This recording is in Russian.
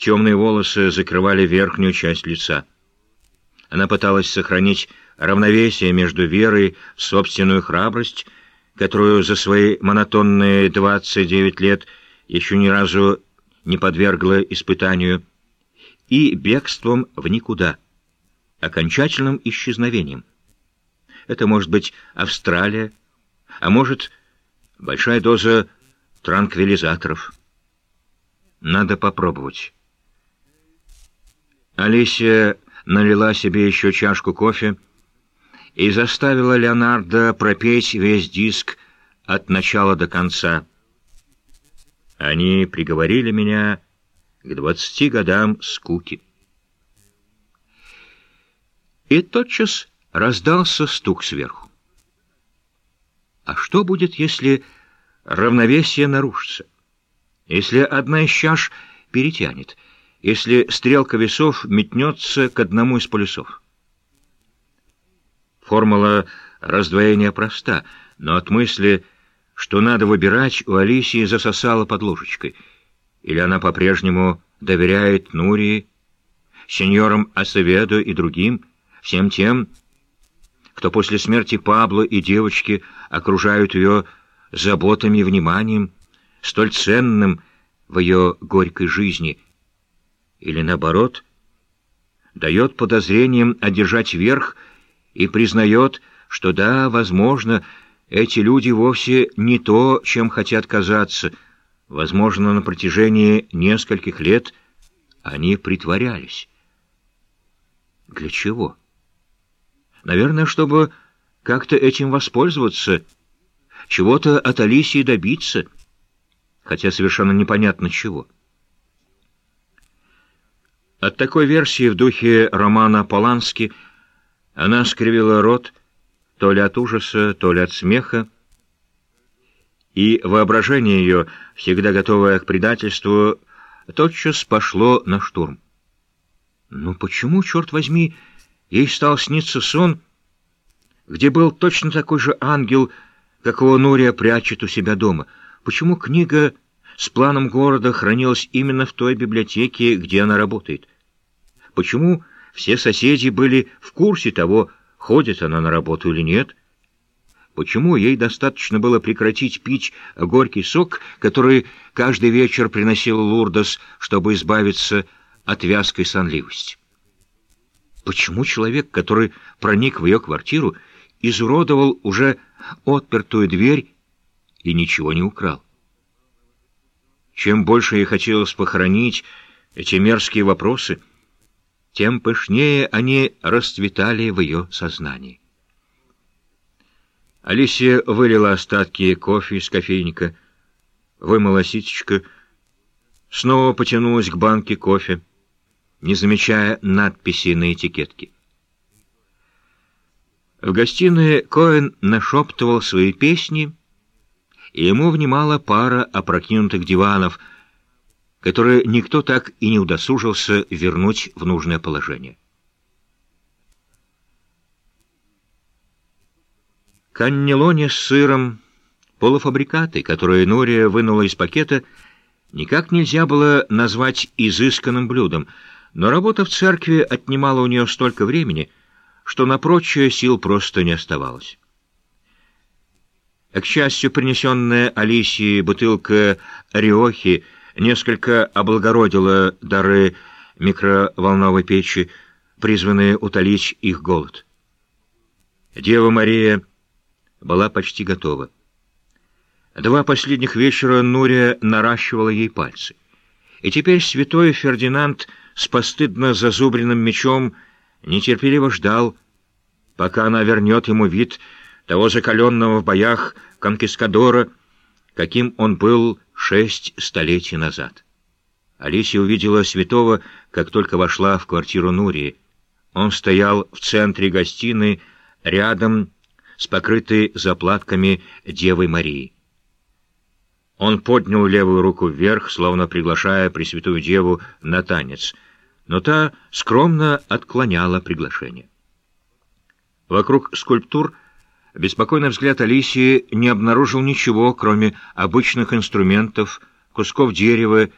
Темные волосы закрывали верхнюю часть лица. Она пыталась сохранить равновесие между верой в собственную храбрость, которую за свои монотонные 29 лет еще ни разу не подвергла испытанию, и бегством в никуда, окончательным исчезновением. Это может быть Австралия, а может большая доза транквилизаторов. Надо попробовать. Алисия налила себе еще чашку кофе и заставила Леонардо пропеть весь диск от начала до конца. Они приговорили меня к двадцати годам скуки. И тотчас раздался стук сверху. А что будет, если равновесие нарушится? Если одна из чаш перетянет — если стрелка весов метнется к одному из полюсов. Формула раздвоения проста, но от мысли, что надо выбирать, у Алисии засосала под ложечкой. Или она по-прежнему доверяет Нурии, сеньорам Асеведу и другим, всем тем, кто после смерти Пабло и девочки окружают ее заботами и вниманием, столь ценным в ее горькой жизни — или наоборот, дает подозрениям одержать верх и признает, что да, возможно, эти люди вовсе не то, чем хотят казаться. Возможно, на протяжении нескольких лет они притворялись. Для чего? Наверное, чтобы как-то этим воспользоваться, чего-то от Алисии добиться, хотя совершенно непонятно чего. От такой версии в духе романа Полански она скривила рот то ли от ужаса, то ли от смеха, и воображение ее, всегда готовое к предательству, тотчас пошло на штурм. Ну почему, черт возьми, ей стал сниться сон, где был точно такой же ангел, какого Нурия прячет у себя дома? Почему книга с планом города хранилась именно в той библиотеке, где она работает? Почему все соседи были в курсе того, ходит она на работу или нет? Почему ей достаточно было прекратить пить горький сок, который каждый вечер приносил Лурдос, чтобы избавиться от вязкой сонливости? Почему человек, который проник в ее квартиру, изуродовал уже отпертую дверь и ничего не украл? Чем больше ей хотелось похоронить эти мерзкие вопросы — тем пышнее они расцветали в ее сознании. Алисия вылила остатки кофе из кофейника, вымыла ситечко, снова потянулась к банке кофе, не замечая надписи на этикетке. В гостиной Коэн нашептывал свои песни, и ему внимала пара опрокинутых диванов — которое никто так и не удосужился вернуть в нужное положение. Каннелоне с сыром, полуфабрикаты, которые Нория вынула из пакета, никак нельзя было назвать изысканным блюдом, но работа в церкви отнимала у нее столько времени, что на прочее сил просто не оставалось. К счастью, принесенная Алисии бутылка Риохи — несколько облагородила дары микроволновой печи, призванные утолить их голод. Дева Мария была почти готова. Два последних вечера Нурия наращивала ей пальцы. И теперь святой Фердинанд с постыдно зазубренным мечом нетерпеливо ждал, пока она вернет ему вид того закаленного в боях конкискадора, каким он был шесть столетий назад. Алисия увидела святого, как только вошла в квартиру Нурии. Он стоял в центре гостиной, рядом с покрытой заплатками Девой Марии. Он поднял левую руку вверх, словно приглашая Пресвятую Деву на танец, но та скромно отклоняла приглашение. Вокруг скульптур — Беспокойный взгляд Алисии не обнаружил ничего, кроме обычных инструментов, кусков дерева